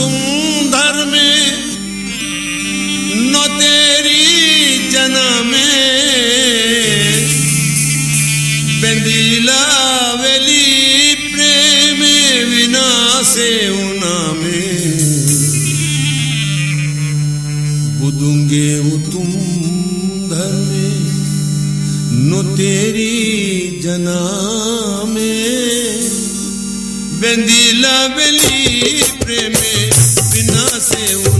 तुम धर्मे न तेरी जना में। बेंदीला वेली प्रेम विनाशे उना में। बुदूँगे तुम धर्मे नो तेरी जना में। बेंदीला वेली un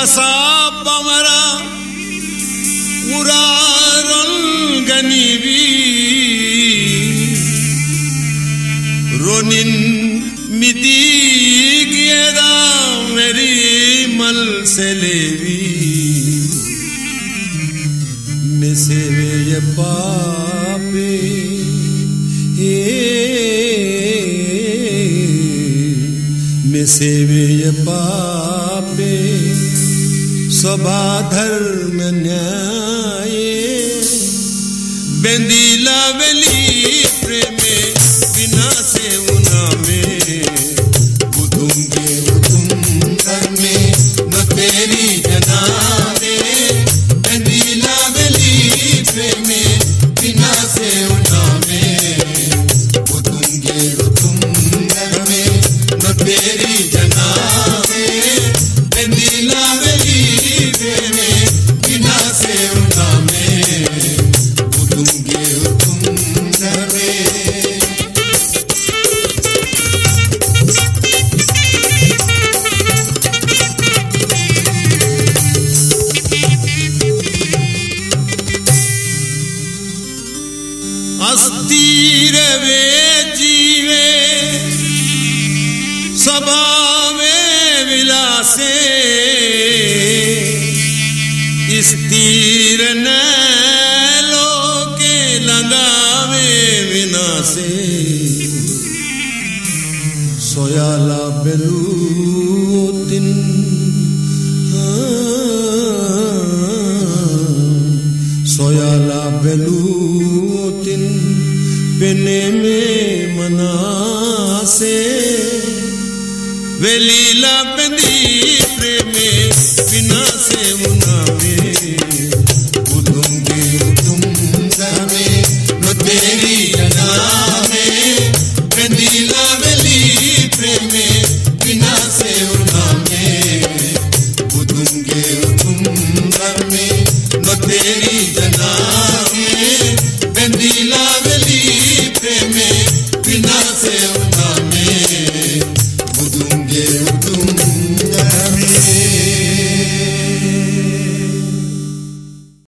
பசா பமரா உராரங்கனிவி. ரொனின் மிதிகேரா மெரி மல் செலேவி. மிசேவைய பாபே ஏ. மிசேவைய பா सभा धर्म न्याय। अस्थिर वे जीवे। सभा में विलासे। स्थिर न लोके लगावे विनाशे। सोयाला बेलूतिन सोयाला බැලූතින් පෙනෙමේ මනාසේ. වෙලිලා පැදී ප්‍රේමේ විනාසේ වුණාවේ.